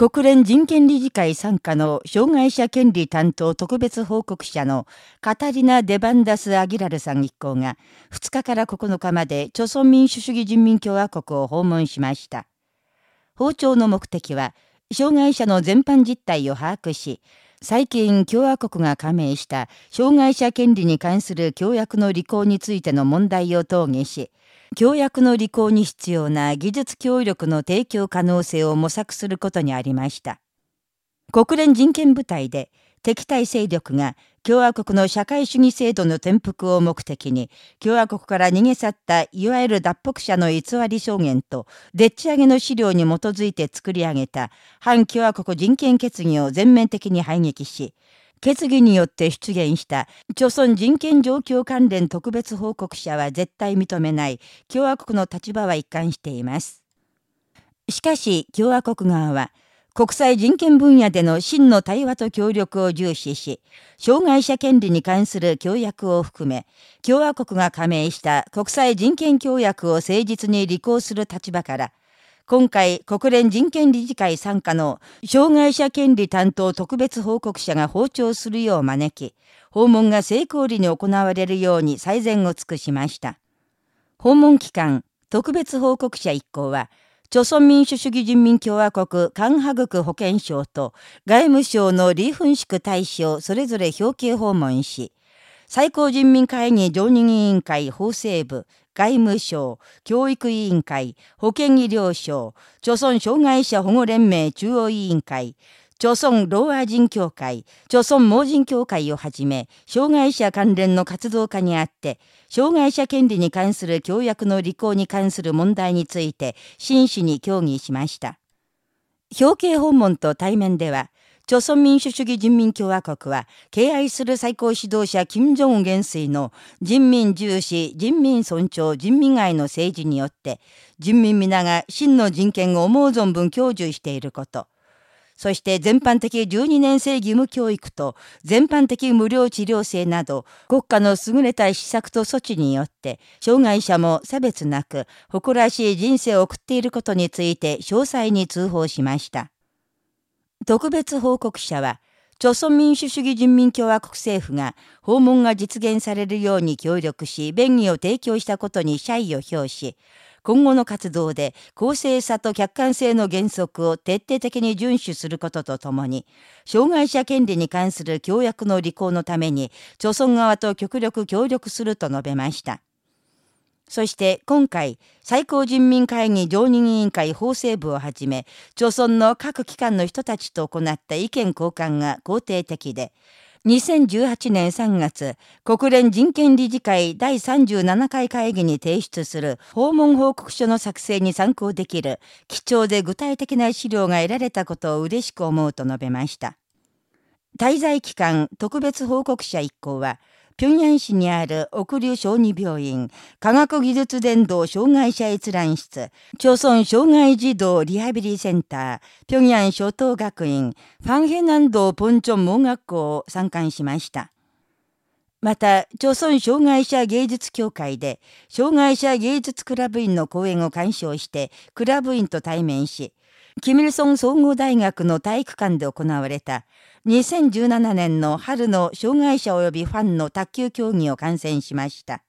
国連人権理事会参加の障害者権利担当特別報告者のカタリナ・デバンダス・アギラルさん一行が2日から9日まで朝鮮民主主義人民共和国を訪問しました。訪朝の目的は、障害者の全般実態を把握し、最近共和国が加盟した障害者権利に関する協約の履行についての問題を討議し、協約の履行に必要な技術協力の提供可能性を模索することにありました。国連人権部隊で敵対勢力が共和国の社会主義制度の転覆を目的に共和国から逃げ去ったいわゆる脱北者の偽り証言とでっち上げの資料に基づいて作り上げた反共和国人権決議を全面的に排撃し決議によって出現した朝鮮人権状況関連特別報告者は絶対認めない共和国の立場は一貫しています。しかし共和国側は国際人権分野での真の対話と協力を重視し、障害者権利に関する協約を含め、共和国が加盟した国際人権協約を誠実に履行する立場から、今回、国連人権理事会参加の障害者権利担当特別報告者が訪朝するよう招き、訪問が成功裏に行われるように最善を尽くしました。訪問期間、特別報告者一行は、朝鮮民主主義人民共和国韓ハグク保健省と外務省の李奮宿大使をそれぞれ表敬訪問し、最高人民会議常任委員会法制部、外務省、教育委員会、保健医療省、朝鮮障害者保護連盟中央委員会、朝鮮ローア人協会、朝鮮盲人協会をはじめ、障害者関連の活動家にあって、障害者権利に関する協約の履行に関する問題について真摯に協議しました。表敬訪問と対面では、朝鮮民主主義人民共和国は、敬愛する最高指導者金正恩元帥の人民重視、人民尊重、人民愛の政治によって、人民皆が真の人権を思う存分享受していること、そして全般的12年生義務教育と全般的無料治療制など国家の優れた施策と措置によって障害者も差別なく誇らしい人生を送っていることについて詳細に通報しました。特別報告者は、朝鮮民主主義人民共和国政府が訪問が実現されるように協力し、便宜を提供したことに謝意を表し、今後の活動で公正さと客観性の原則を徹底的に遵守することとともに、障害者権利に関する協約の履行のために、朝鮮側と極力協力すると述べました。そして今回、最高人民会議常任委員会法制部をはじめ、朝村の各機関の人たちと行った意見交換が肯定的で、2018年3月、国連人権理事会第37回会議に提出する訪問報告書の作成に参考できる貴重で具体的な資料が得られたことを嬉しく思うと述べました。滞在期間特別報告者一行は、平壌市にある奥流小児病院、科学技術伝道障害者閲覧室、朝鮮障害児童リハビリセンター、平壌初等学院、ファンヘ南道ポンチョン盲学校を参観しました。また、朝鮮障害者芸術協会で、障害者芸術クラブ員の講演を鑑賞して、クラブ員と対面し、キミルソン総合大学の体育館で行われた2017年の春の障害者及びファンの卓球競技を観戦しました。